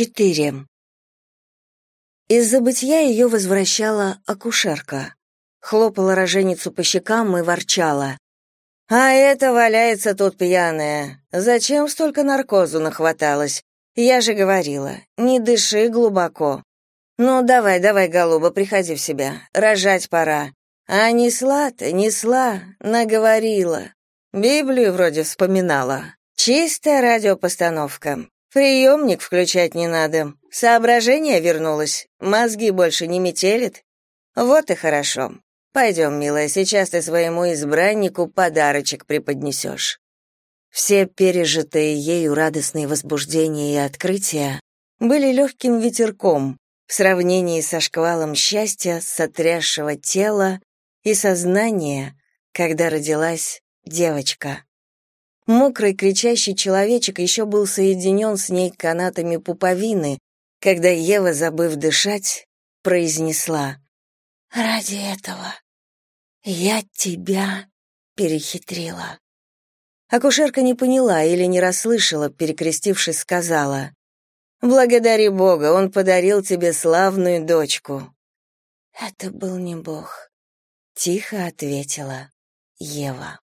Четыре. Из забытья ее возвращала акушерка. Хлопала роженицу по щекам и ворчала. «А это валяется тут пьяная. Зачем столько наркозу нахваталась? Я же говорила, не дыши глубоко. Ну, давай, давай, голуба, приходи в себя. Рожать пора. А несла-то, несла, наговорила. Библию вроде вспоминала. Чистая радиопостановка. Приемник включать не надо. Соображение вернулось. Мозги больше не метелит. Вот и хорошо. Пойдем, милая, сейчас ты своему избраннику подарочек преподнесешь». Все пережитые ею радостные возбуждения и открытия были легким ветерком в сравнении со шквалом счастья, сотрясшего тела и сознания, когда родилась девочка. Мокрый кричащий человечек еще был соединен с ней канатами пуповины, когда Ева, забыв дышать, произнесла «Ради этого я тебя перехитрила». Акушерка не поняла или не расслышала, перекрестившись, сказала «Благодари Бога, он подарил тебе славную дочку». «Это был не Бог», — тихо ответила Ева.